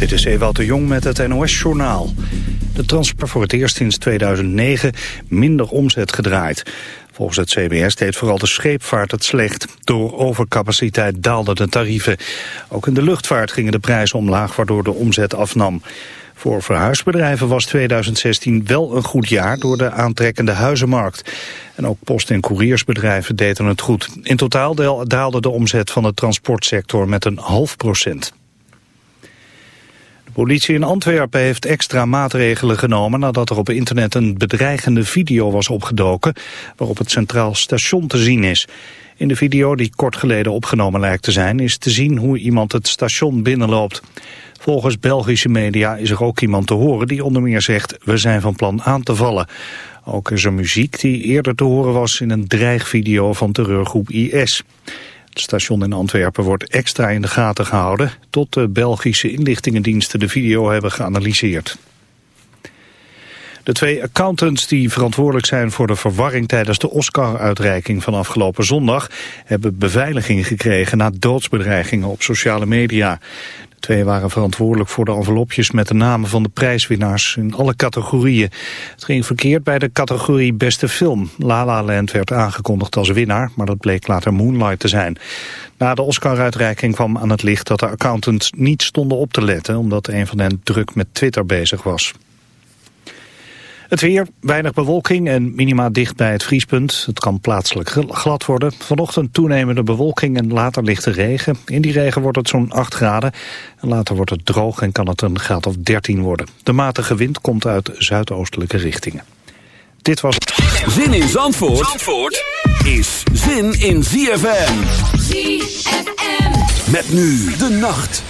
Dit is Ewout de Jong met het NOS-journaal. De transport voor het eerst sinds 2009 minder omzet gedraaid. Volgens het CBS deed vooral de scheepvaart het slecht. Door overcapaciteit daalden de tarieven. Ook in de luchtvaart gingen de prijzen omlaag, waardoor de omzet afnam. Voor verhuisbedrijven was 2016 wel een goed jaar door de aantrekkende huizenmarkt. En ook post- en couriersbedrijven deden het goed. In totaal daalde de omzet van de transportsector met een half procent. De politie in Antwerpen heeft extra maatregelen genomen nadat er op internet een bedreigende video was opgedoken waarop het Centraal Station te zien is. In de video die kort geleden opgenomen lijkt te zijn is te zien hoe iemand het station binnenloopt. Volgens Belgische media is er ook iemand te horen die onder meer zegt we zijn van plan aan te vallen. Ook is er muziek die eerder te horen was in een dreigvideo van terreurgroep IS. Het station in Antwerpen wordt extra in de gaten gehouden... tot de Belgische inlichtingendiensten de video hebben geanalyseerd. De twee accountants die verantwoordelijk zijn voor de verwarring tijdens de Oscar-uitreiking van afgelopen zondag hebben beveiliging gekregen na doodsbedreigingen op sociale media twee waren verantwoordelijk voor de envelopjes met de namen van de prijswinnaars in alle categorieën. Het ging verkeerd bij de categorie beste film. La La Land werd aangekondigd als winnaar, maar dat bleek later Moonlight te zijn. Na de Oscar-uitreiking kwam aan het licht dat de accountants niet stonden op te letten, omdat een van hen druk met Twitter bezig was. Het weer, weinig bewolking en minima dicht bij het vriespunt. Het kan plaatselijk glad worden. Vanochtend toenemende bewolking en later lichte regen. In die regen wordt het zo'n 8 graden. En later wordt het droog en kan het een graad of 13 worden. De matige wind komt uit zuidoostelijke richtingen. Dit was... Zin in Zandvoort, Zandvoort is zin in ZFM. ZFM. Met nu de nacht.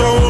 so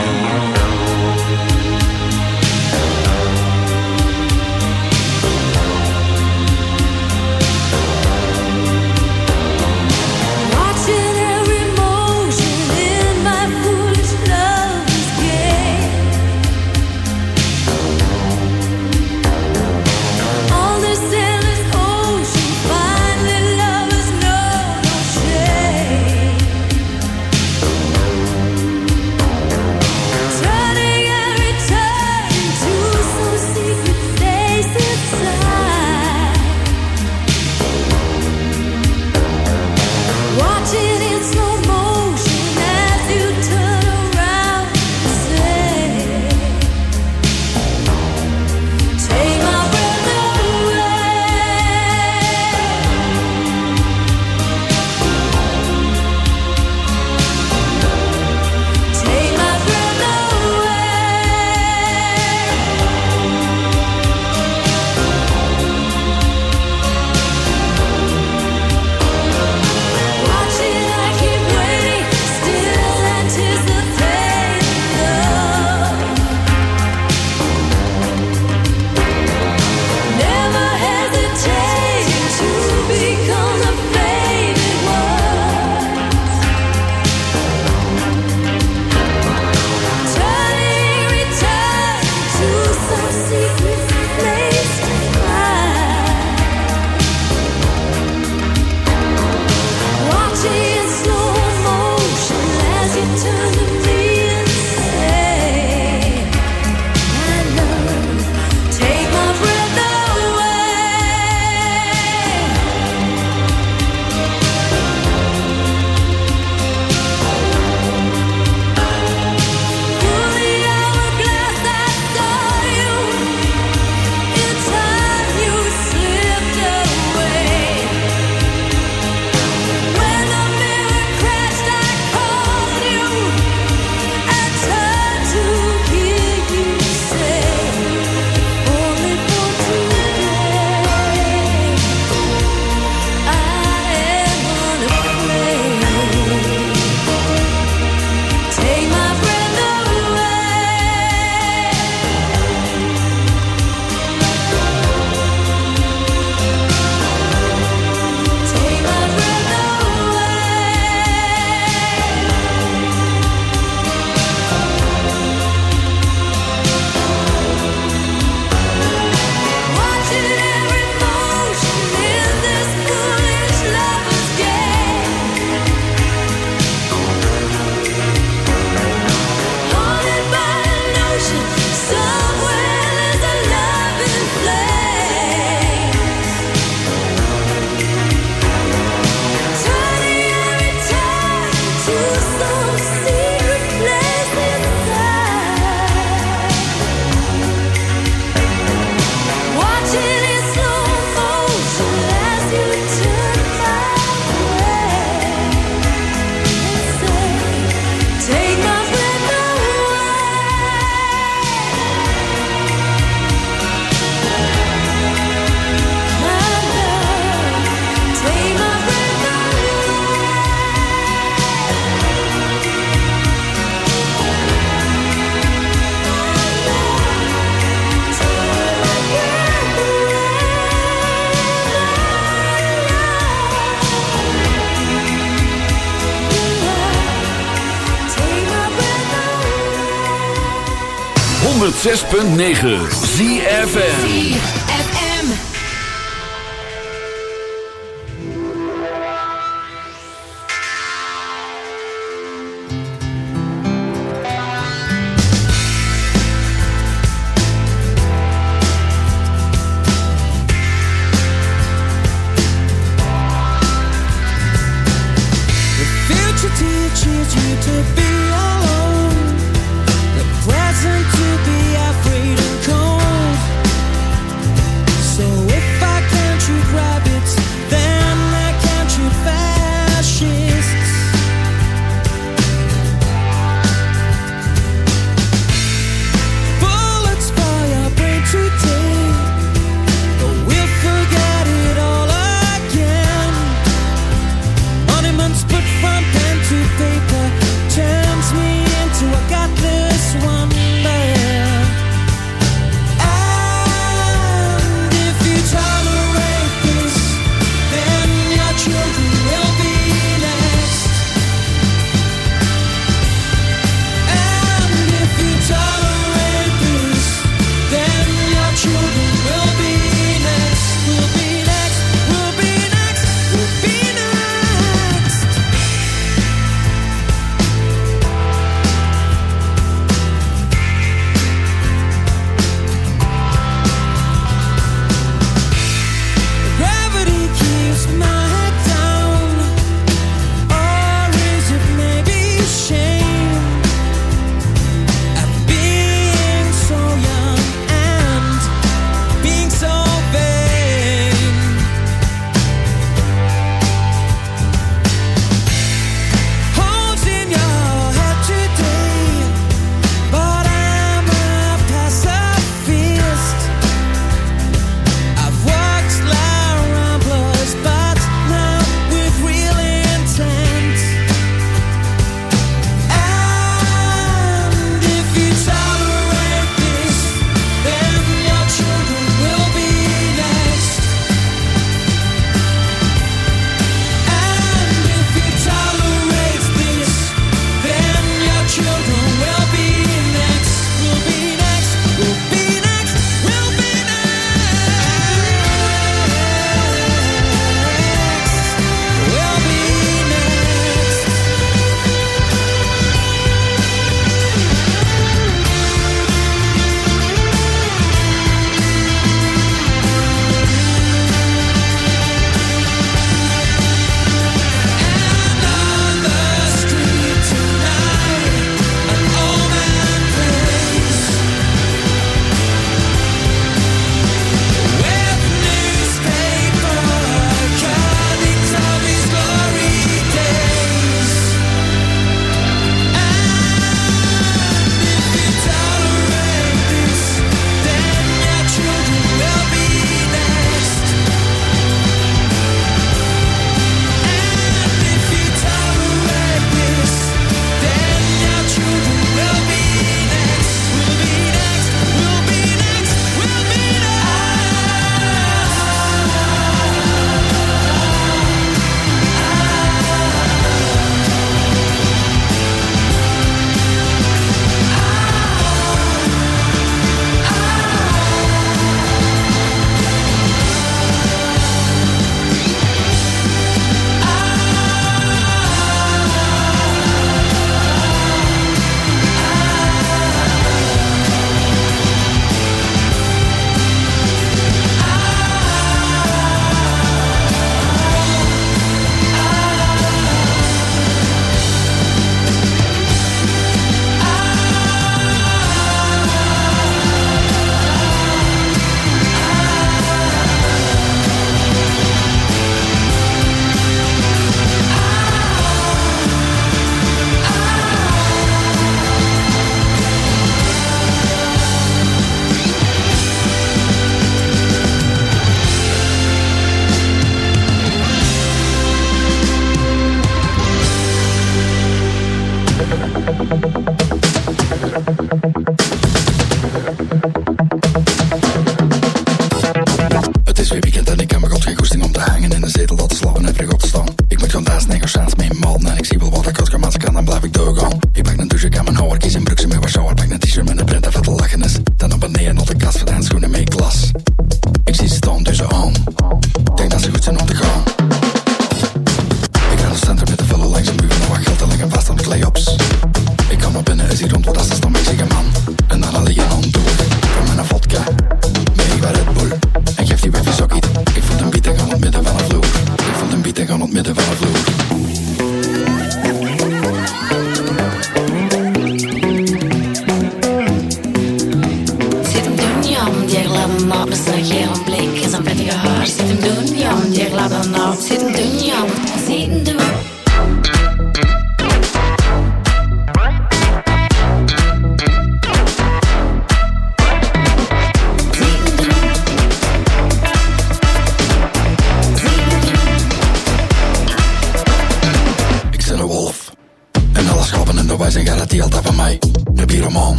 106.9 ZFN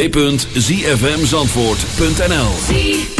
www.zfmzandvoort.nl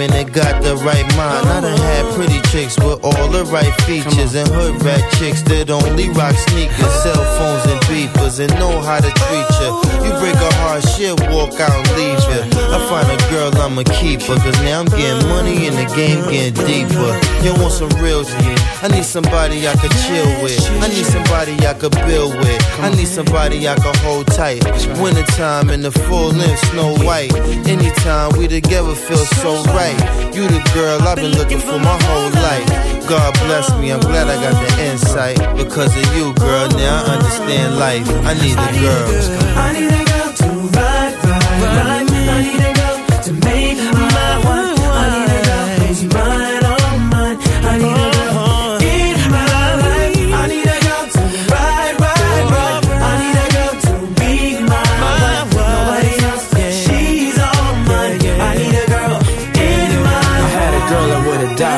women that got the right mind. I done had pretty chicks with all the right features and hood rat chicks that only rock sneakers, cell phones and beepers and know how to treat ya. You break a heart, she'll walk out and leave ya. I find a girl I'ma keep her, cause now I'm getting money and the game getting deeper. You want some real shit? I need somebody I could chill with. I need somebody I could build with. I need somebody I could hold tight. Wintertime in the full length Snow White. Anytime we together feel so right. You the girl I've been looking for my whole whole life. God bless me, I'm glad I got the insight. Because of you, girl, now I understand life. I need. I need a girl.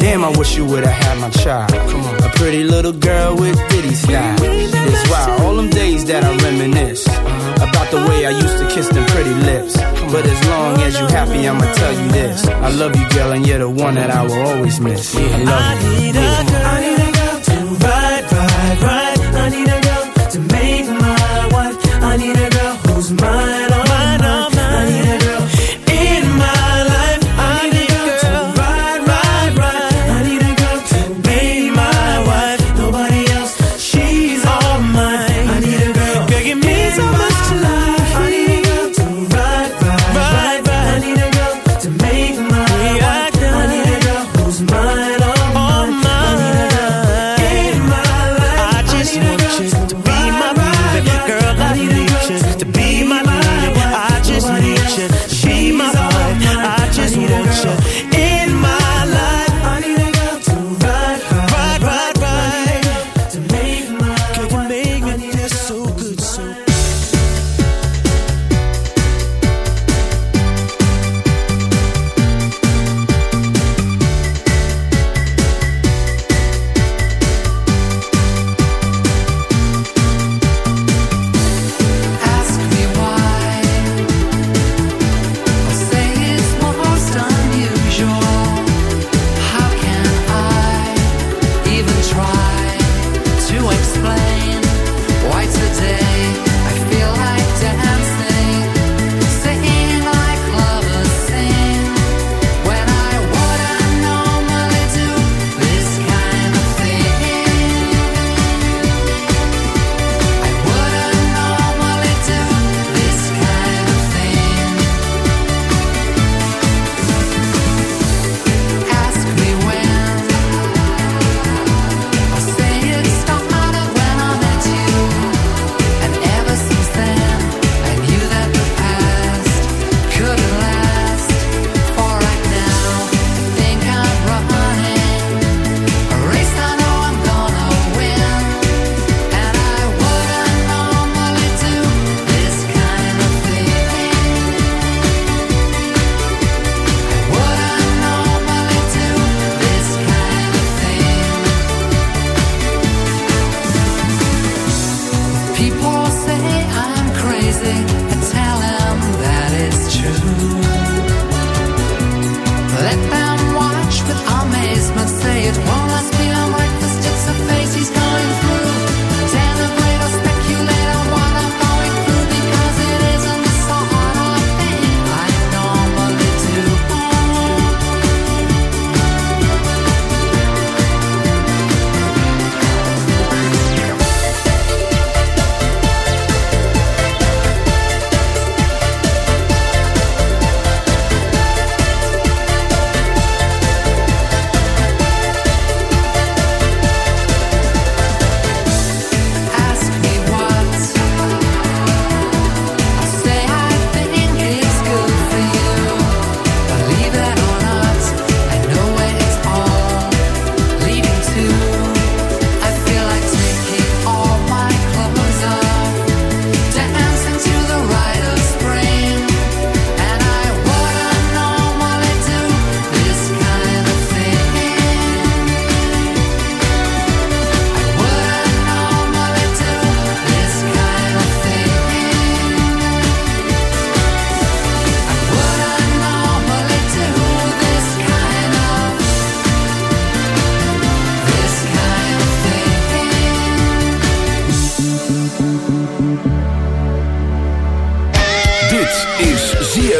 Damn, I wish you would've had my child. A pretty little girl with ditty style. It's wild, all them days that I reminisce uh-huh. about the way I used to kiss them pretty lips. But as long as you happy, I'ma tell you this: I love you, girl, and you're the one that I will always miss. I love you. I need a girl, I need a girl to ride, ride, ride. I need a girl to make my wife. I need a girl who's mine.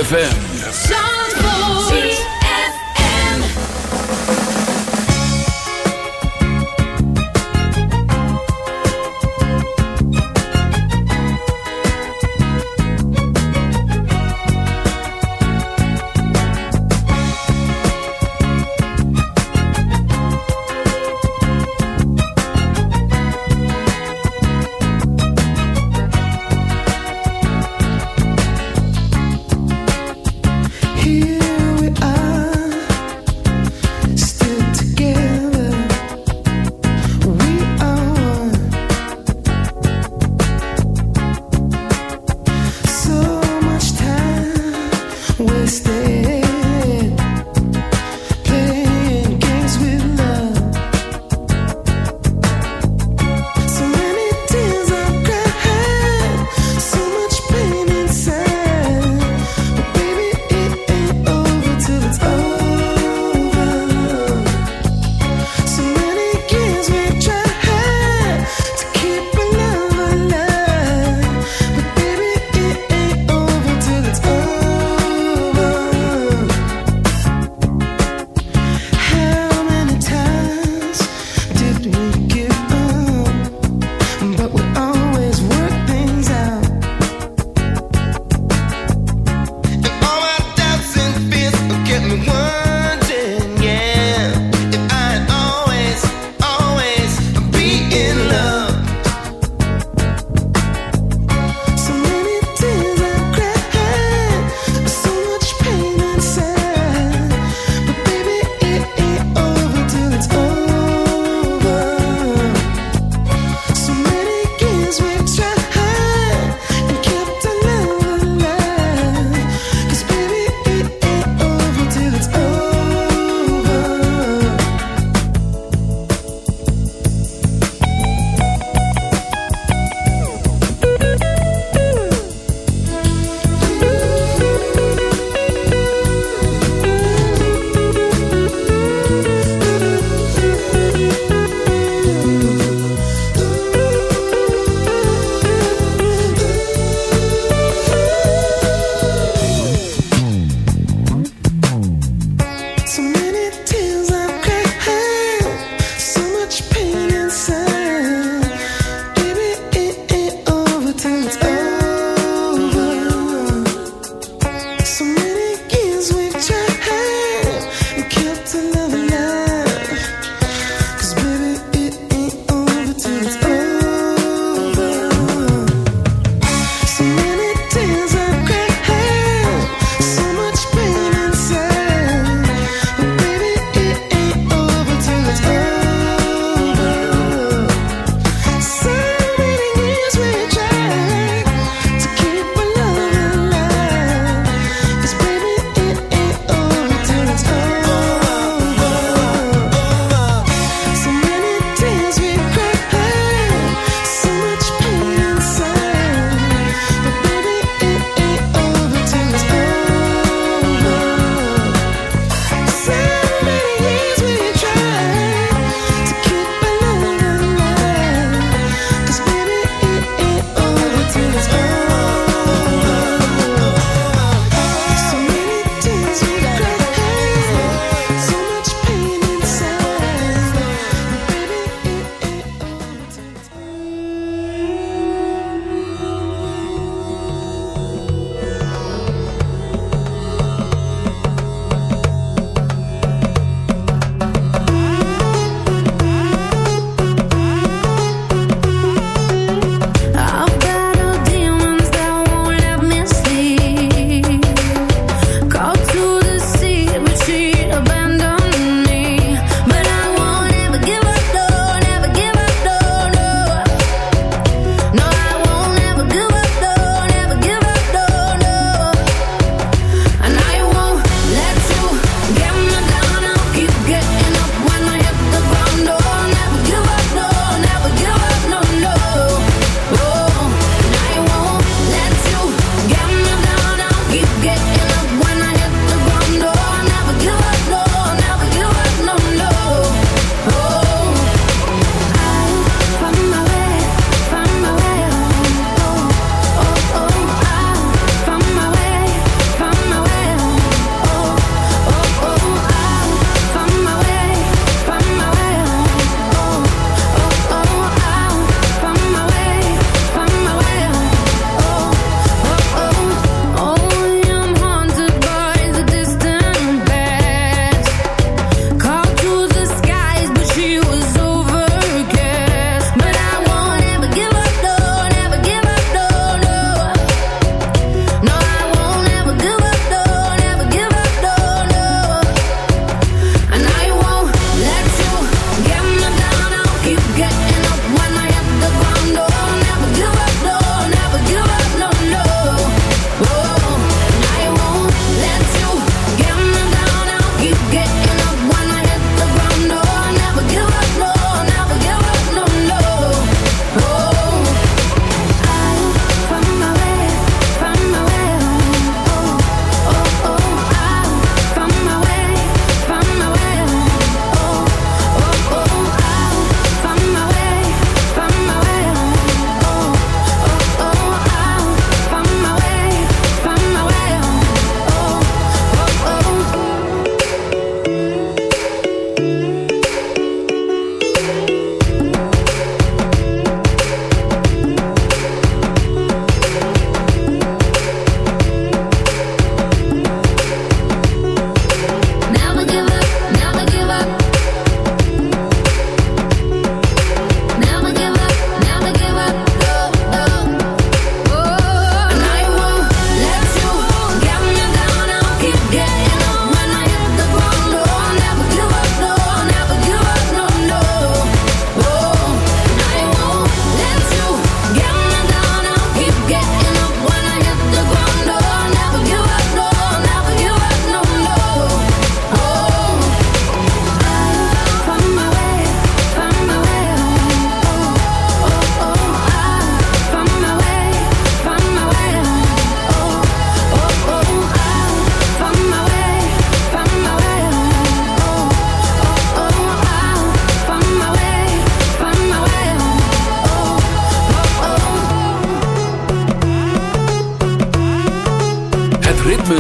ZFM.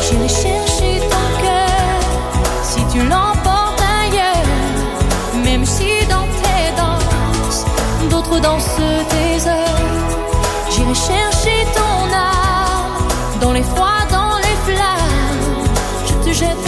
J'irai chercher ton cœur si tu l'emportes ailleurs. Même si dans tes danses, d'autres dansent tes heures. J'irai chercher ton âme dans les froids, dans les flammes. Je te jette